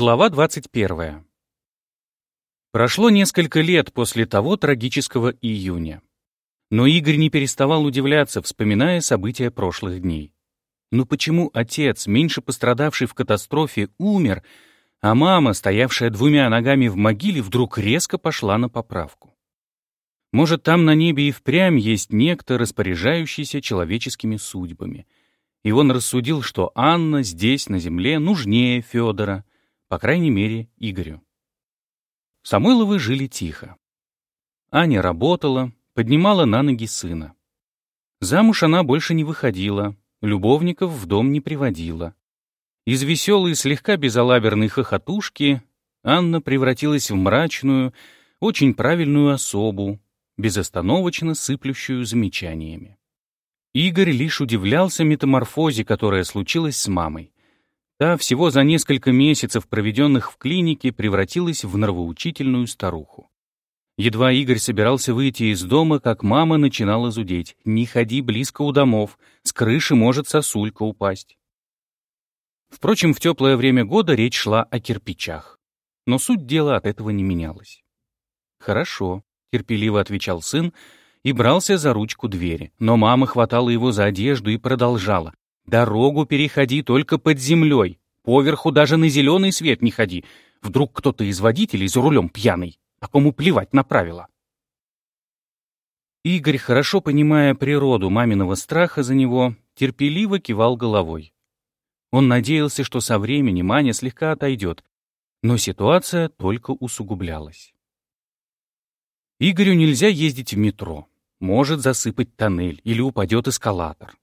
Глава 21. Прошло несколько лет после того трагического июня. Но Игорь не переставал удивляться, вспоминая события прошлых дней. Ну почему отец, меньше пострадавший в катастрофе, умер, а мама, стоявшая двумя ногами в могиле, вдруг резко пошла на поправку? Может, там на небе и впрямь есть некто, распоряжающийся человеческими судьбами. И он рассудил, что Анна здесь, на земле, нужнее Федора, по крайней мере, Игорю. Самойловы жили тихо. Аня работала, поднимала на ноги сына. Замуж она больше не выходила, любовников в дом не приводила. Из веселой, слегка безалаберной хохотушки Анна превратилась в мрачную, очень правильную особу, безостановочно сыплющую замечаниями. Игорь лишь удивлялся метаморфозе, которая случилась с мамой. Та всего за несколько месяцев, проведенных в клинике, превратилась в нравоучительную старуху. Едва Игорь собирался выйти из дома, как мама начинала зудеть. «Не ходи близко у домов, с крыши может сосулька упасть». Впрочем, в теплое время года речь шла о кирпичах. Но суть дела от этого не менялась. «Хорошо», — терпеливо отвечал сын и брался за ручку двери. Но мама хватала его за одежду и продолжала. Дорогу переходи только под землей. Поверху даже на зеленый свет не ходи. Вдруг кто-то из водителей за рулем пьяный. Такому плевать на правила. Игорь, хорошо понимая природу маминого страха за него, терпеливо кивал головой. Он надеялся, что со временем Аня слегка отойдет, но ситуация только усугублялась. Игорю нельзя ездить в метро. Может засыпать тоннель или упадет эскалатор.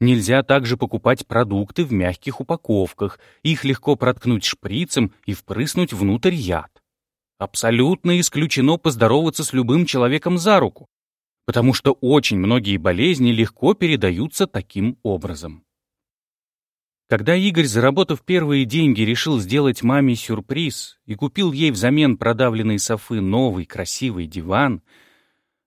Нельзя также покупать продукты в мягких упаковках, их легко проткнуть шприцем и впрыснуть внутрь яд. Абсолютно исключено поздороваться с любым человеком за руку, потому что очень многие болезни легко передаются таким образом. Когда Игорь, заработав первые деньги, решил сделать маме сюрприз и купил ей взамен продавленной софы новый красивый диван,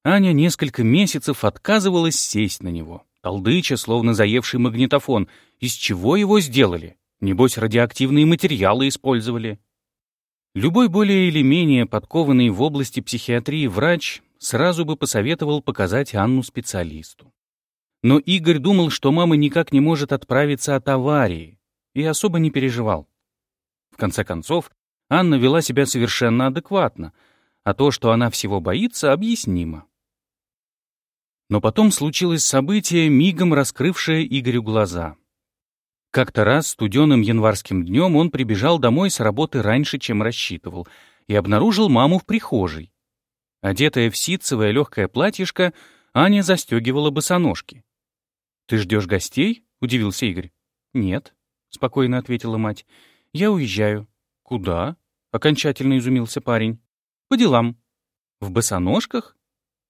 Аня несколько месяцев отказывалась сесть на него толдыча, словно заевший магнитофон. Из чего его сделали? Небось, радиоактивные материалы использовали. Любой более или менее подкованный в области психиатрии врач сразу бы посоветовал показать Анну специалисту. Но Игорь думал, что мама никак не может отправиться от аварии, и особо не переживал. В конце концов, Анна вела себя совершенно адекватно, а то, что она всего боится, объяснимо. Но потом случилось событие, мигом раскрывшее Игорю глаза. Как-то раз студеным январским днем он прибежал домой с работы раньше, чем рассчитывал, и обнаружил маму в прихожей. Одетая в ситцевое легкое платьишко, Аня застегивала босоножки. «Ты ждешь гостей?» — удивился Игорь. «Нет», — спокойно ответила мать. «Я уезжаю». «Куда?» — окончательно изумился парень. «По делам». «В босоножках?»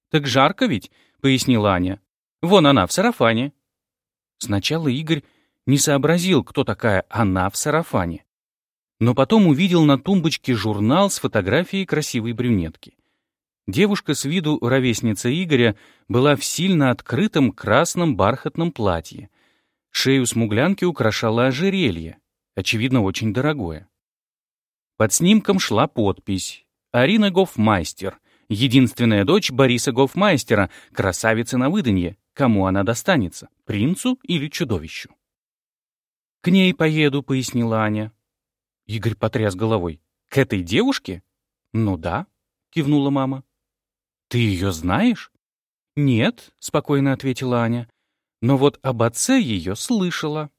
«Так жарко ведь», — пояснила Аня. «Вон она в сарафане». Сначала Игорь не сообразил, кто такая она в сарафане. Но потом увидел на тумбочке журнал с фотографией красивой брюнетки. Девушка с виду ровесница Игоря была в сильно открытом красном бархатном платье. Шею смуглянки украшало ожерелье, очевидно, очень дорогое. Под снимком шла подпись «Арина Гофмайстер», единственная дочь Бориса Гофмайстера, красавица на выданье. Кому она достанется, принцу или чудовищу? «К ней поеду», — пояснила Аня. Игорь потряс головой. «К этой девушке?» «Ну да», — кивнула мама. «Ты ее знаешь?» «Нет», — спокойно ответила Аня. «Но вот об отце ее слышала.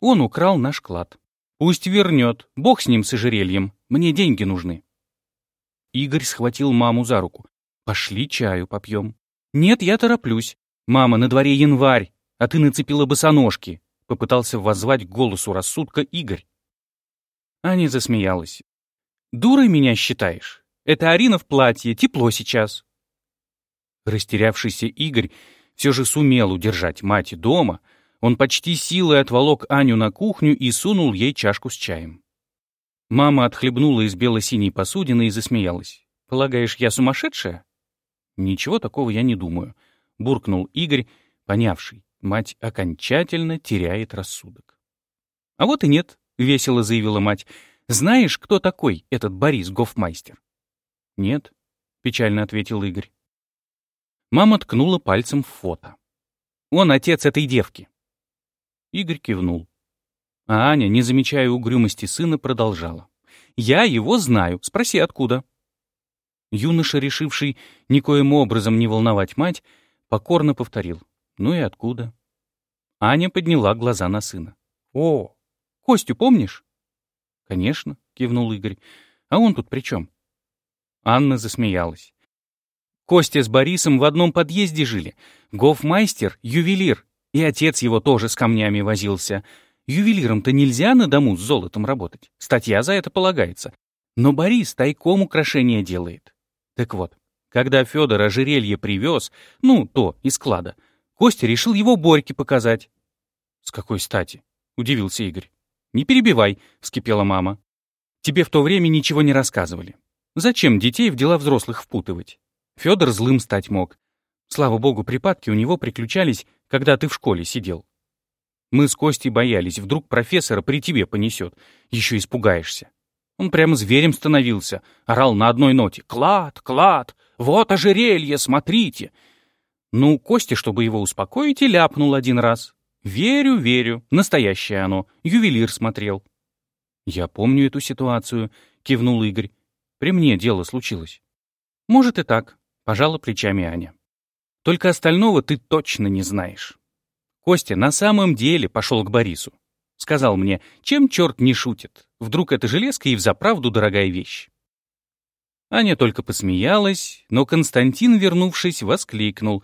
Он украл наш клад. Пусть вернет, бог с ним с ожерельем. Мне деньги нужны». Игорь схватил маму за руку. «Пошли чаю попьем». «Нет, я тороплюсь. Мама, на дворе январь, а ты нацепила босоножки», — попытался воззвать голосу рассудка Игорь. Аня засмеялась. «Дурой меня считаешь? Это Арина в платье, тепло сейчас». Растерявшийся Игорь все же сумел удержать мать дома. Он почти силой отволок Аню на кухню и сунул ей чашку с чаем. Мама отхлебнула из бело-синей посудины и засмеялась. «Полагаешь, я сумасшедшая?» «Ничего такого я не думаю», — буркнул Игорь, понявший. Мать окончательно теряет рассудок. «А вот и нет», — весело заявила мать. Знаешь, кто такой этот Борис Гофмайстер? Нет, печально ответил Игорь. Мама ткнула пальцем в фото. Он отец этой девки. Игорь кивнул. А Аня, не замечая угрюмости сына, продолжала. «Я его знаю. Спроси, откуда?» Юноша, решивший никоим образом не волновать мать, покорно повторил. «Ну и откуда?» Аня подняла глаза на сына. «О, Костю помнишь?» «Конечно», — кивнул Игорь. «А он тут при чем?» Анна засмеялась. Костя с Борисом в одном подъезде жили. Гофмайстер — ювелир, и отец его тоже с камнями возился. Ювелиром-то нельзя на дому с золотом работать. Статья за это полагается. Но Борис тайком украшения делает. Так вот, когда Федор ожерелье привез, ну, то, из склада, Костя решил его Борьке показать. «С какой стати?» — удивился Игорь. «Не перебивай», — вскипела мама. «Тебе в то время ничего не рассказывали. Зачем детей в дела взрослых впутывать? Федор злым стать мог. Слава богу, припадки у него приключались, когда ты в школе сидел. Мы с Костей боялись, вдруг профессора при тебе понесет. Еще испугаешься. Он прямо зверем становился, орал на одной ноте. «Клад! Клад! Вот ожерелье, смотрите!» Ну, Костя, чтобы его успокоить, и ляпнул один раз. «Верю, верю. Настоящее оно. Ювелир смотрел». «Я помню эту ситуацию», — кивнул Игорь. «При мне дело случилось». «Может и так», — пожала плечами Аня. «Только остального ты точно не знаешь». Костя на самом деле пошел к Борису. Сказал мне, чем черт не шутит. Вдруг эта железка и взаправду дорогая вещь. Аня только посмеялась, но Константин, вернувшись, воскликнул.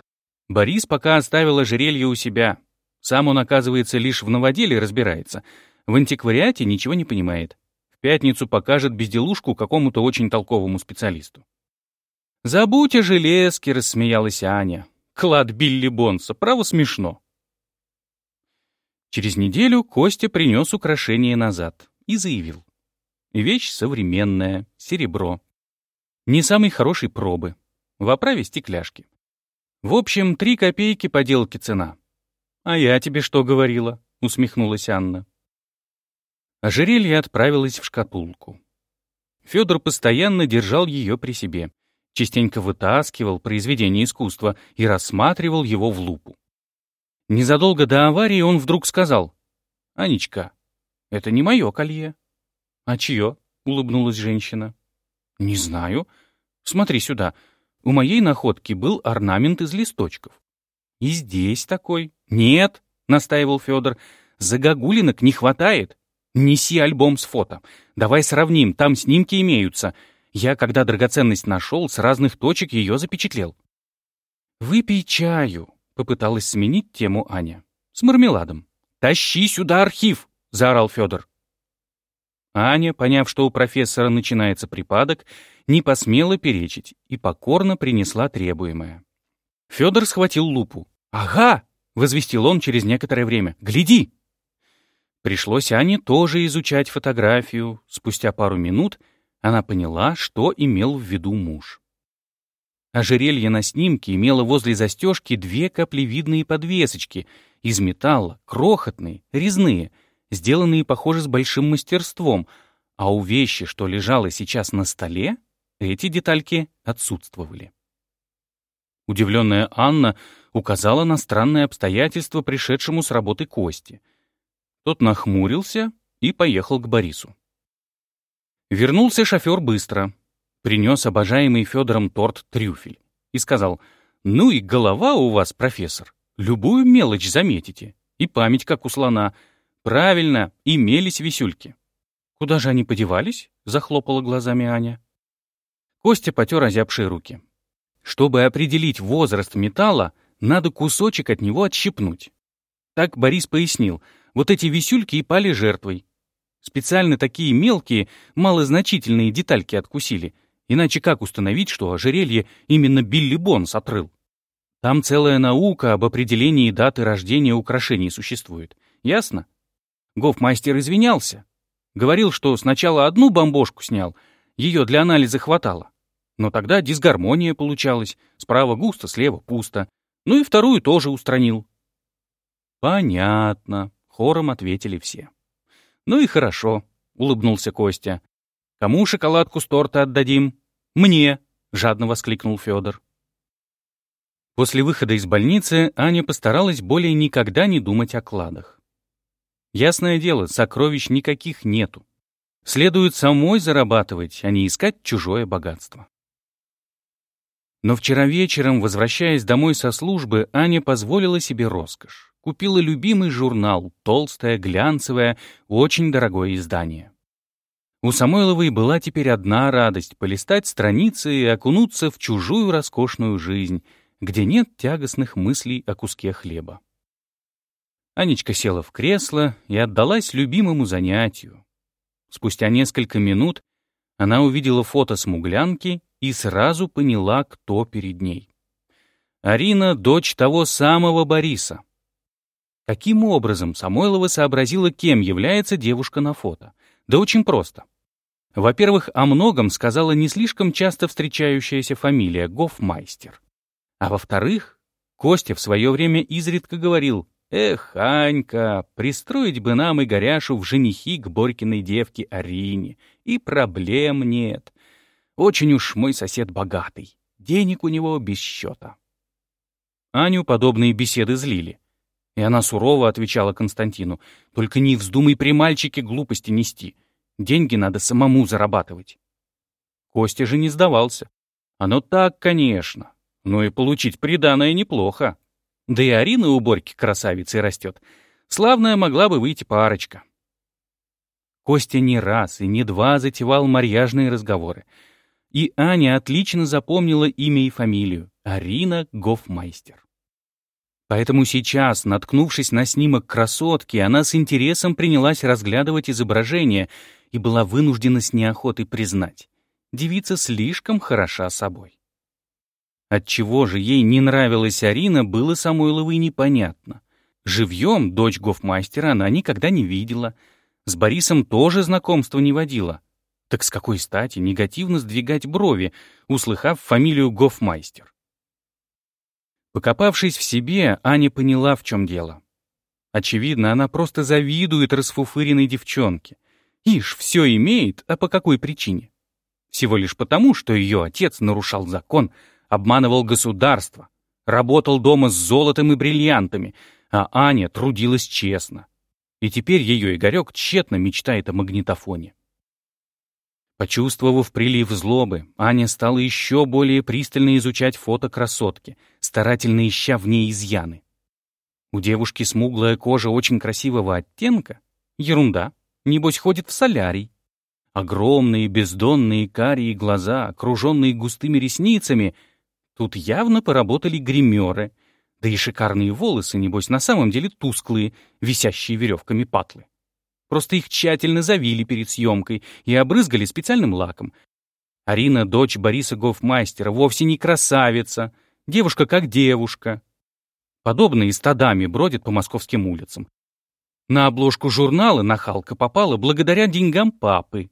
Борис пока оставил ожерелье у себя. Сам он, оказывается, лишь в новоделе разбирается. В антиквариате ничего не понимает. В пятницу покажет безделушку какому-то очень толковому специалисту. «Забудь о железке», — рассмеялась Аня. «Клад Билли Бонса, право смешно». Через неделю Костя принес украшение назад и заявил. Вещь современная, серебро. Не самой хорошей пробы. В оправе стекляшки. В общем, три копейки поделки цена. «А я тебе что говорила?» — усмехнулась Анна. Ожерелье отправилось в шкатулку. Федор постоянно держал ее при себе, частенько вытаскивал произведение искусства и рассматривал его в лупу. Незадолго до аварии он вдруг сказал, «Анечка, это не мое колье». «А чье?» — улыбнулась женщина. «Не знаю. Смотри сюда. У моей находки был орнамент из листочков. И здесь такой. Нет, — настаивал Федор, — загогулинок не хватает. Неси альбом с фото. Давай сравним, там снимки имеются. Я, когда драгоценность нашел, с разных точек ее запечатлел. «Выпей чаю», — попыталась сменить тему Аня. «С мармеладом». «Тащи сюда архив!» — заорал Федор. Аня, поняв, что у профессора начинается припадок, не посмела перечить и покорно принесла требуемое. Федор схватил лупу. «Ага!» — возвестил он через некоторое время. «Гляди!» Пришлось Ане тоже изучать фотографию. Спустя пару минут она поняла, что имел в виду муж. Ожерелье на снимке имело возле застежки две каплевидные подвесочки из металла, крохотные, резные, сделанные, похоже, с большим мастерством, а у вещи, что лежало сейчас на столе, эти детальки отсутствовали. Удивленная Анна указала на странное обстоятельство пришедшему с работы Кости. Тот нахмурился и поехал к Борису. Вернулся шофер быстро принес обожаемый Федором торт трюфель и сказал, «Ну и голова у вас, профессор, любую мелочь заметите, и память, как у слона. Правильно, имелись висюльки». «Куда же они подевались?» — захлопала глазами Аня. Костя потер озябшие руки. Чтобы определить возраст металла, надо кусочек от него отщипнуть. Так Борис пояснил, вот эти висюльки и пали жертвой. Специально такие мелкие, малозначительные детальки откусили, Иначе как установить, что ожерелье именно Билли Бонс отрыл? Там целая наука об определении даты рождения украшений существует. Ясно? Гофмастер извинялся. Говорил, что сначала одну бомбошку снял, ее для анализа хватало. Но тогда дисгармония получалась. Справа густо, слева пусто. Ну и вторую тоже устранил. «Понятно», — хором ответили все. «Ну и хорошо. — улыбнулся Костя. «Кому шоколадку с торта отдадим?» «Мне!» — жадно воскликнул Федор. После выхода из больницы Аня постаралась более никогда не думать о кладах. Ясное дело, сокровищ никаких нету. Следует самой зарабатывать, а не искать чужое богатство. Но вчера вечером, возвращаясь домой со службы, Аня позволила себе роскошь. Купила любимый журнал, толстое, глянцевое, очень дорогое издание. У Самойловой была теперь одна радость — полистать страницы и окунуться в чужую роскошную жизнь, где нет тягостных мыслей о куске хлеба. Анечка села в кресло и отдалась любимому занятию. Спустя несколько минут она увидела фото смуглянки и сразу поняла, кто перед ней. Арина — дочь того самого Бориса. Каким образом Самойлова сообразила, кем является девушка на фото? Да очень просто. Во-первых, о многом сказала не слишком часто встречающаяся фамилия Гофмайстер. А во-вторых, Костя в свое время изредка говорил Эх, Анька, пристроить бы нам и Горяшу в женихи к Борькиной девке Арине. И проблем нет. Очень уж мой сосед богатый. Денег у него без счета. Аню подобные беседы злили. И она сурово отвечала Константину. «Только не вздумай при мальчике глупости нести. Деньги надо самому зарабатывать». Костя же не сдавался. «Оно так, конечно. Но и получить приданое неплохо». Да и Арина у Борьки красавицей растет. Славная могла бы выйти парочка. Костя не раз и не два затевал марьяжные разговоры. И Аня отлично запомнила имя и фамилию — Арина Гофмайстер. Поэтому сейчас, наткнувшись на снимок красотки, она с интересом принялась разглядывать изображение и была вынуждена с неохотой признать. Девица слишком хороша собой. Отчего же ей не нравилась Арина, было Самойловой непонятно. Живьем дочь гофмастера она никогда не видела. С Борисом тоже знакомства не водила. Так с какой стати негативно сдвигать брови, услыхав фамилию гофмастер? Покопавшись в себе, Аня поняла, в чем дело. Очевидно, она просто завидует расфуфыренной девчонке. Ишь, все имеет, а по какой причине? Всего лишь потому, что ее отец нарушал закон — обманывал государство, работал дома с золотом и бриллиантами, а Аня трудилась честно. И теперь ее Игорек тщетно мечтает о магнитофоне. Почувствовав прилив злобы, Аня стала еще более пристально изучать фото красотки, старательно ища в ней изъяны. У девушки смуглая кожа очень красивого оттенка. Ерунда. Небось, ходит в солярий. Огромные бездонные карие глаза, окруженные густыми ресницами — Тут явно поработали гримеры. Да и шикарные волосы, небось, на самом деле тусклые, висящие веревками патлы. Просто их тщательно завили перед съемкой и обрызгали специальным лаком. Арина, дочь Бориса Гофмастера, вовсе не красавица. Девушка как девушка. Подобные стадами бродят по московским улицам. На обложку журнала нахалка попала благодаря деньгам папы.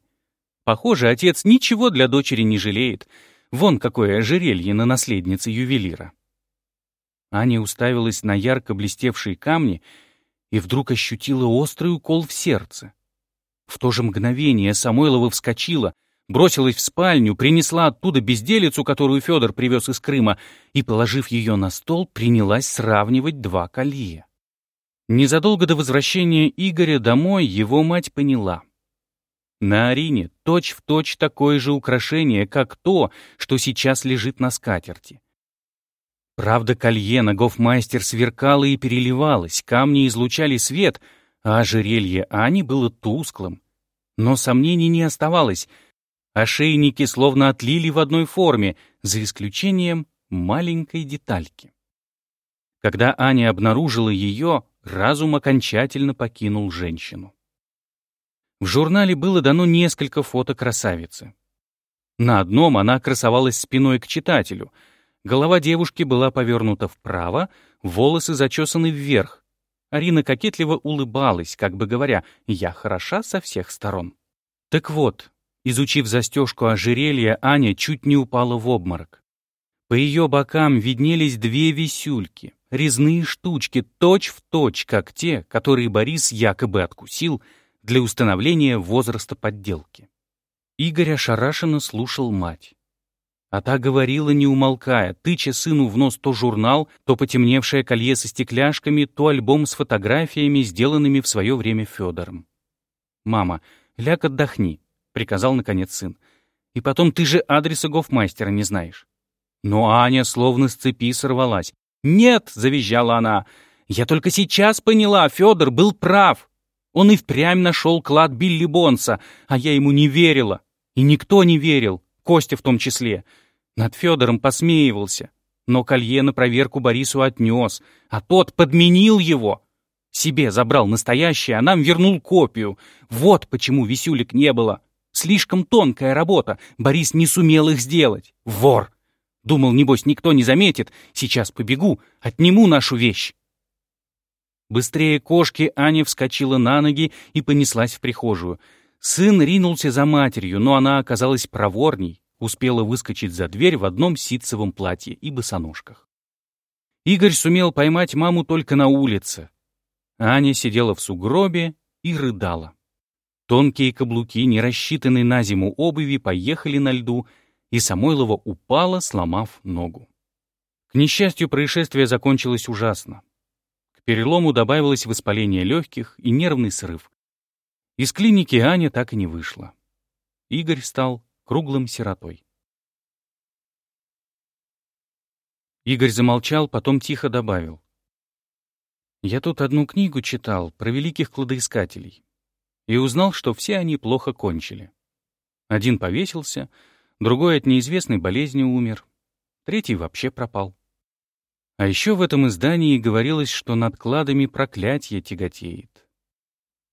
Похоже, отец ничего для дочери не жалеет — Вон какое ожерелье на наследнице ювелира. Аня уставилась на ярко блестевшие камни и вдруг ощутила острый укол в сердце. В то же мгновение Самойлова вскочила, бросилась в спальню, принесла оттуда безделицу, которую Федор привез из Крыма, и, положив ее на стол, принялась сравнивать два колье. Незадолго до возвращения Игоря домой его мать поняла — на Арине точь-в-точь точь такое же украшение, как то, что сейчас лежит на скатерти. Правда, колье на гофмастер сверкало и переливалось, камни излучали свет, а ожерелье Ани было тусклым. Но сомнений не оставалось. Ошейники словно отлили в одной форме, за исключением маленькой детальки. Когда Аня обнаружила ее, разум окончательно покинул женщину. В журнале было дано несколько фото красавицы. На одном она красовалась спиной к читателю. Голова девушки была повернута вправо, волосы зачесаны вверх. Арина кокетливо улыбалась, как бы говоря, «Я хороша со всех сторон». Так вот, изучив застежку ожерелья, Аня чуть не упала в обморок. По ее бокам виднелись две висюльки, резные штучки, точь-в-точь, точь, как те, которые Борис якобы откусил — для установления возраста подделки. Игорь ошарашенно слушал мать. А та говорила, не умолкая, тыча сыну в нос то журнал, то потемневшее колье со стекляшками, то альбом с фотографиями, сделанными в свое время Федором. «Мама, ляг отдохни», — приказал наконец сын. «И потом ты же адреса гофмастера не знаешь». Но Аня словно с цепи сорвалась. «Нет!» — завизжала она. «Я только сейчас поняла, Федор был прав. Он и впрямь нашел клад Билли Бонса, а я ему не верила. И никто не верил, Костя в том числе. Над Федором посмеивался. Но колье на проверку Борису отнес, а тот подменил его. Себе забрал настоящее, а нам вернул копию. Вот почему висюлек не было. Слишком тонкая работа, Борис не сумел их сделать. Вор! Думал, небось, никто не заметит. Сейчас побегу, отниму нашу вещь. Быстрее кошки Аня вскочила на ноги и понеслась в прихожую. Сын ринулся за матерью, но она оказалась проворней, успела выскочить за дверь в одном ситцевом платье и босоножках. Игорь сумел поймать маму только на улице. Аня сидела в сугробе и рыдала. Тонкие каблуки, не рассчитанные на зиму обуви, поехали на льду, и Самойлова упала, сломав ногу. К несчастью, происшествие закончилось ужасно. К перелому добавилось воспаление легких и нервный срыв. Из клиники Аня так и не вышла. Игорь стал круглым сиротой. Игорь замолчал, потом тихо добавил. «Я тут одну книгу читал про великих кладоискателей и узнал, что все они плохо кончили. Один повесился, другой от неизвестной болезни умер, третий вообще пропал. А еще в этом издании говорилось, что над кладами проклятие тяготеет.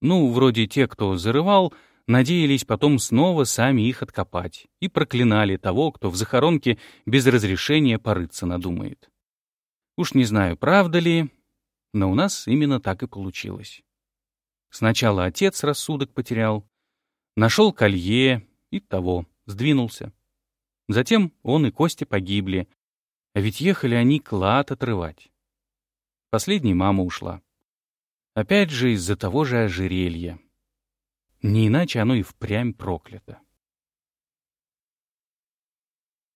Ну, вроде те, кто зарывал, надеялись потом снова сами их откопать и проклинали того, кто в захоронке без разрешения порыться надумает. Уж не знаю, правда ли, но у нас именно так и получилось. Сначала отец рассудок потерял, нашел колье и того, сдвинулся. Затем он и Костя погибли, а ведь ехали они клад отрывать. Последней мама ушла. Опять же из-за того же ожерелья. Не иначе оно и впрямь проклято.